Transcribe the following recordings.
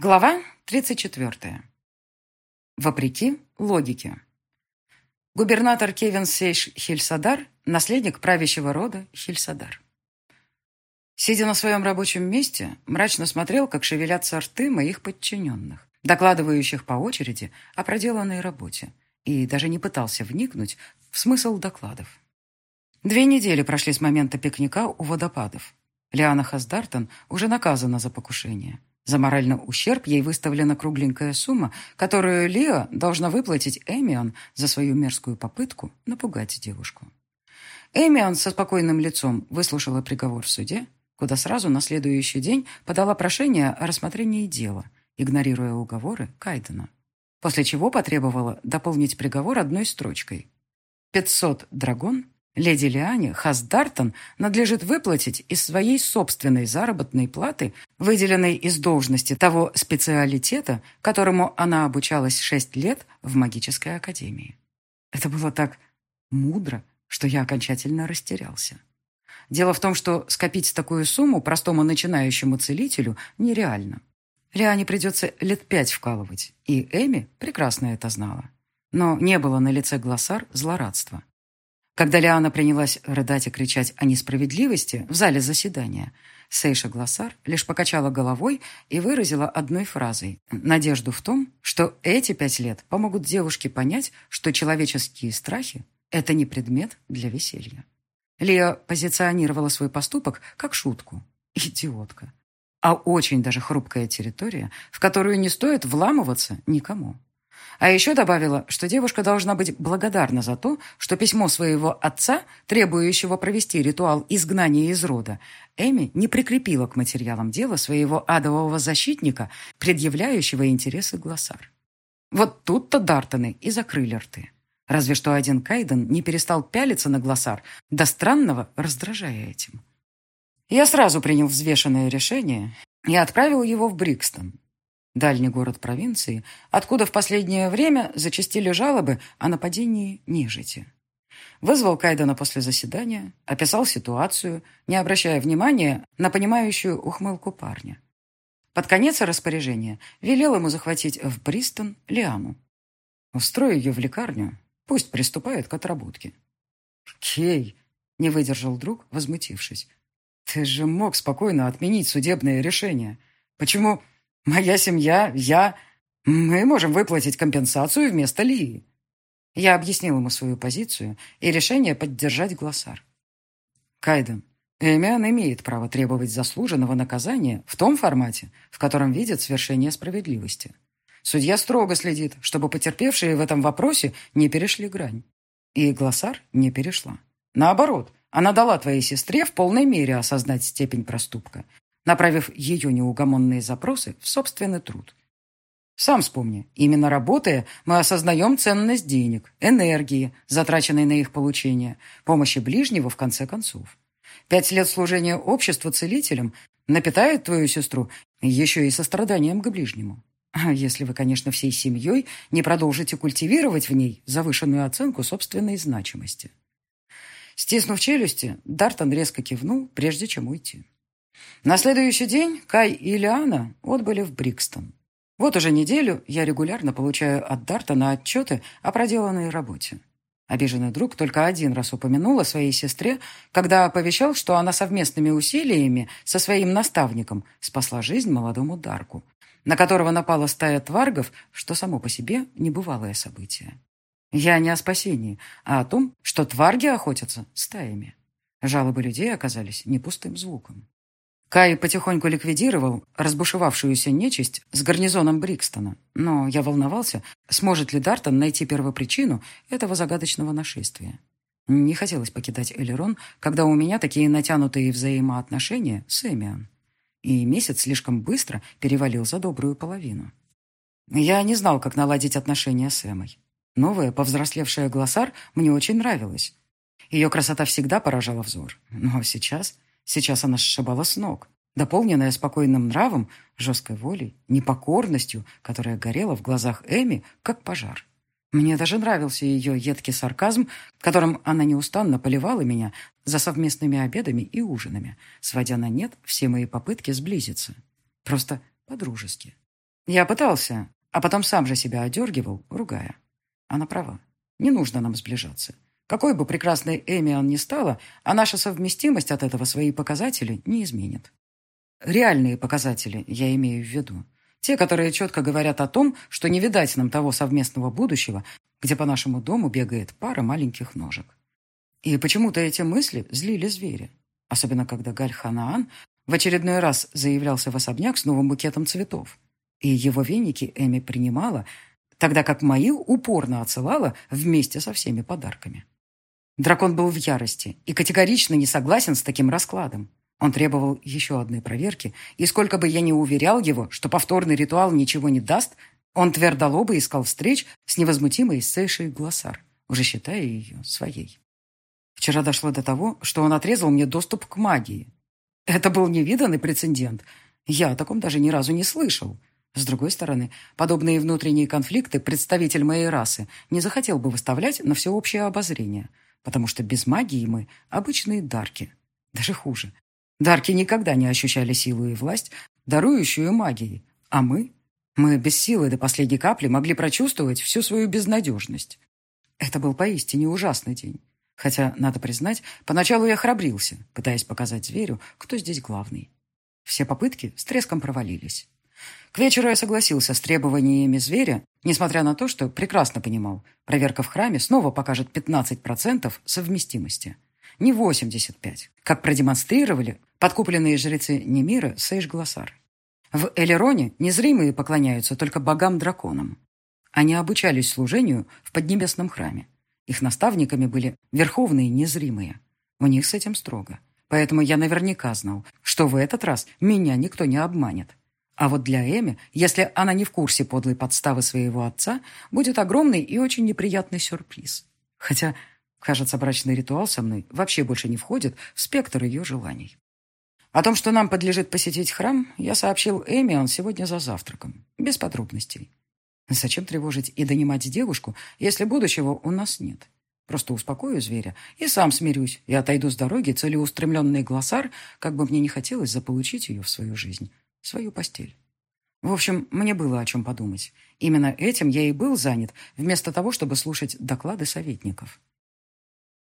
Глава 34. Вопреки логике. Губернатор Кевин Сейш Хильсадар – наследник правящего рода Хильсадар. Сидя на своем рабочем месте, мрачно смотрел, как шевелятся рты моих подчиненных, докладывающих по очереди о проделанной работе, и даже не пытался вникнуть в смысл докладов. Две недели прошли с момента пикника у водопадов. Лиана Хаздартон уже наказана за покушение – за моральный ущерб ей выставлена кругленькая сумма, которую Лиа должна выплатить Эмион за свою мерзкую попытку напугать девушку. Эмион со спокойным лицом выслушала приговор в суде, куда сразу на следующий день подала прошение о рассмотрении дела, игнорируя уговоры Кайдена. После чего потребовала дополнить приговор одной строчкой. «500 драгон Леди Лиане Хаздартон надлежит выплатить из своей собственной заработной платы, выделенной из должности того специалитета, которому она обучалась шесть лет в магической академии. Это было так мудро, что я окончательно растерялся. Дело в том, что скопить такую сумму простому начинающему целителю нереально. Лиане придется лет пять вкалывать, и Эми прекрасно это знала. Но не было на лице глоссар злорадства. Когда Лиана принялась рыдать и кричать о несправедливости в зале заседания, Сейша Глоссар лишь покачала головой и выразила одной фразой надежду в том, что эти пять лет помогут девушке понять, что человеческие страхи – это не предмет для веселья. Лия позиционировала свой поступок как шутку. Идиотка. А очень даже хрупкая территория, в которую не стоит вламываться никому. А еще добавила, что девушка должна быть благодарна за то, что письмо своего отца, требующего провести ритуал изгнания из рода, Эми не прикрепила к материалам дела своего адового защитника, предъявляющего интересы Глоссар. Вот тут-то Дартоны и закрыли рты. Разве что один Кайден не перестал пялиться на Глоссар, до странного раздражая этим. Я сразу принял взвешенное решение и отправил его в Брикстон, дальний город провинции, откуда в последнее время зачастили жалобы о нападении нежити. Вызвал Кайдена после заседания, описал ситуацию, не обращая внимания на понимающую ухмылку парня. Под конец распоряжения велел ему захватить в Бристон Лиану. Устрою ее в лекарню, пусть приступает к отработке. «Кей!» — не выдержал друг, возмутившись. «Ты же мог спокойно отменить судебное решение. Почему Моя семья, я... Мы можем выплатить компенсацию вместо Лии. Я объяснил ему свою позицию и решение поддержать Глоссар. Кайден, Эмиан имеет право требовать заслуженного наказания в том формате, в котором видит свершение справедливости. Судья строго следит, чтобы потерпевшие в этом вопросе не перешли грань. И Глоссар не перешла. Наоборот, она дала твоей сестре в полной мере осознать степень проступка направив ее неугомонные запросы в собственный труд. Сам вспомни, именно работая, мы осознаем ценность денег, энергии, затраченной на их получение, помощи ближнего в конце концов. Пять лет служения обществу целителем напитает твою сестру еще и состраданием к ближнему. А если вы, конечно, всей семьей не продолжите культивировать в ней завышенную оценку собственной значимости. Стиснув челюсти, Дартон резко кивнул, прежде чем уйти. На следующий день Кай и Лиана отбыли в Брикстон. Вот уже неделю я регулярно получаю от Дартона отчеты о проделанной работе. Обиженный друг только один раз упомянул о своей сестре, когда оповещал, что она совместными усилиями со своим наставником спасла жизнь молодому Дарку, на которого напала стая тваргов, что само по себе небывалое событие. Я не о спасении, а о том, что тварги охотятся стаями. Жалобы людей оказались не пустым звуком. Кай потихоньку ликвидировал разбушевавшуюся нечисть с гарнизоном Брикстона, но я волновался, сможет ли Дартон найти первопричину этого загадочного нашествия. Не хотелось покидать Элерон, когда у меня такие натянутые взаимоотношения с Эмиан. И месяц слишком быстро перевалил за добрую половину. Я не знал, как наладить отношения с Эмой. Новая, повзрослевшая глоссар мне очень нравилась. Ее красота всегда поражала взор. Но сейчас... Сейчас она сшибала с ног, дополненная спокойным нравом, жесткой волей, непокорностью, которая горела в глазах Эми, как пожар. Мне даже нравился ее едкий сарказм, которым она неустанно поливала меня за совместными обедами и ужинами, сводя на нет все мои попытки сблизиться. Просто по-дружески. Я пытался, а потом сам же себя одергивал, ругая. Она права. Не нужно нам сближаться. Какой бы прекрасной Эми он ни стала, а наша совместимость от этого свои показатели не изменит. Реальные показатели я имею в виду. Те, которые четко говорят о том, что не видать нам того совместного будущего, где по нашему дому бегает пара маленьких ножек. И почему-то эти мысли злили зверя. Особенно, когда Галь Ханаан в очередной раз заявлялся в особняк с новым букетом цветов. И его веники Эми принимала, тогда как мои упорно отсылала вместе со всеми подарками. Дракон был в ярости и категорично не согласен с таким раскладом. Он требовал еще одной проверки, и сколько бы я ни уверял его, что повторный ритуал ничего не даст, он твердолобо искал встреч с невозмутимой Сейшей Глоссар, уже считая ее своей. Вчера дошло до того, что он отрезал мне доступ к магии. Это был невиданный прецедент. Я о таком даже ни разу не слышал. С другой стороны, подобные внутренние конфликты представитель моей расы не захотел бы выставлять на всеобщее обозрение – потому что без магии мы обычные дарки. Даже хуже. Дарки никогда не ощущали силу и власть, дарующую магией. А мы? Мы без силы до последней капли могли прочувствовать всю свою безнадежность. Это был поистине ужасный день. Хотя, надо признать, поначалу я храбрился, пытаясь показать зверю, кто здесь главный. Все попытки с треском провалились. К вечеру я согласился с требованиями зверя, несмотря на то, что прекрасно понимал, проверка в храме снова покажет 15% совместимости. Не 85, как продемонстрировали подкупленные жрецы Немира Сейш-Глоссар. В Элероне незримые поклоняются только богам-драконам. Они обучались служению в Поднебесном храме. Их наставниками были верховные незримые. У них с этим строго. Поэтому я наверняка знал, что в этот раз меня никто не обманет. А вот для Эми, если она не в курсе подлой подставы своего отца, будет огромный и очень неприятный сюрприз. Хотя, кажется, брачный ритуал со мной вообще больше не входит в спектр ее желаний. О том, что нам подлежит посетить храм, я сообщил Эми он сегодня за завтраком, без подробностей. Зачем тревожить и донимать девушку, если будущего у нас нет? Просто успокою зверя и сам смирюсь и отойду с дороги целеустремленный глоссар, как бы мне не хотелось заполучить ее в свою жизнь свою постель. В общем, мне было о чем подумать. Именно этим я и был занят, вместо того, чтобы слушать доклады советников.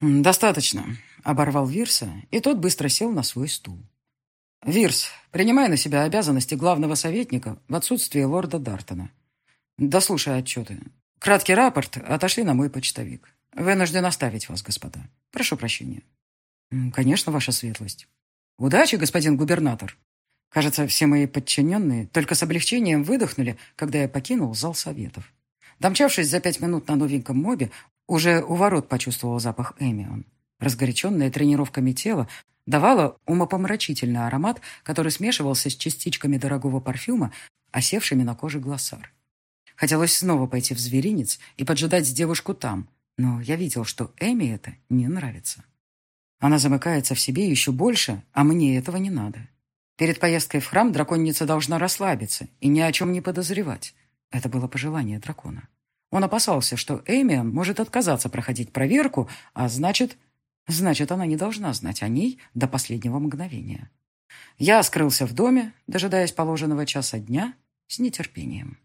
«Достаточно», — оборвал Вирса, и тот быстро сел на свой стул. «Вирс, принимай на себя обязанности главного советника в отсутствие лорда Дартона. Дослушай отчеты. Краткий рапорт отошли на мой почтовик. Вынужден оставить вас, господа. Прошу прощения». «Конечно, ваша светлость». «Удачи, господин губернатор», Кажется, все мои подчиненные только с облегчением выдохнули, когда я покинул зал советов. Домчавшись за пять минут на новеньком мобе, уже у ворот почувствовал запах Эмион. Разгоряченное тренировками тело давало умопомрачительный аромат, который смешивался с частичками дорогого парфюма, осевшими на коже глоссар. Хотелось снова пойти в зверинец и поджидать девушку там, но я видел, что Эми это не нравится. Она замыкается в себе еще больше, а мне этого не надо. Перед поездкой в храм драконица должна расслабиться и ни о чем не подозревать. Это было пожелание дракона. Он опасался, что Эмиан может отказаться проходить проверку, а значит... Значит, она не должна знать о ней до последнего мгновения. Я скрылся в доме, дожидаясь положенного часа дня, с нетерпением.